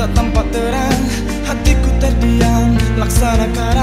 tak tempat terang. Hatiku terdiam Laksana karang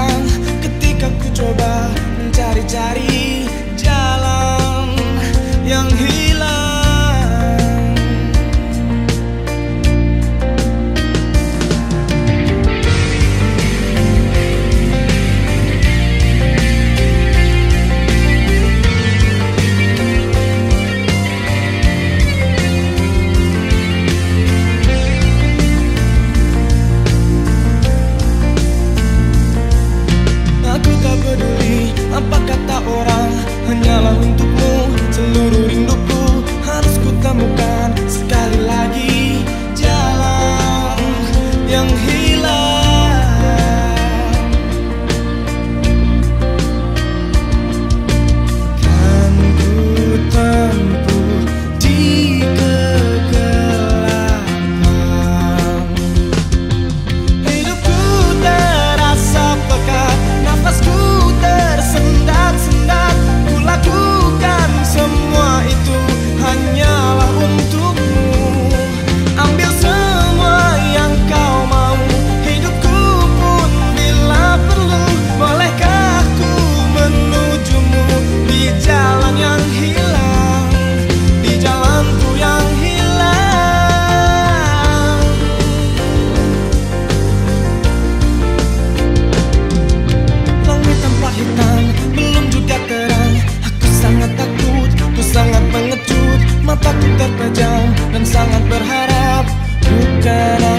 Mataku terpejam dan sangat berharap. Bukan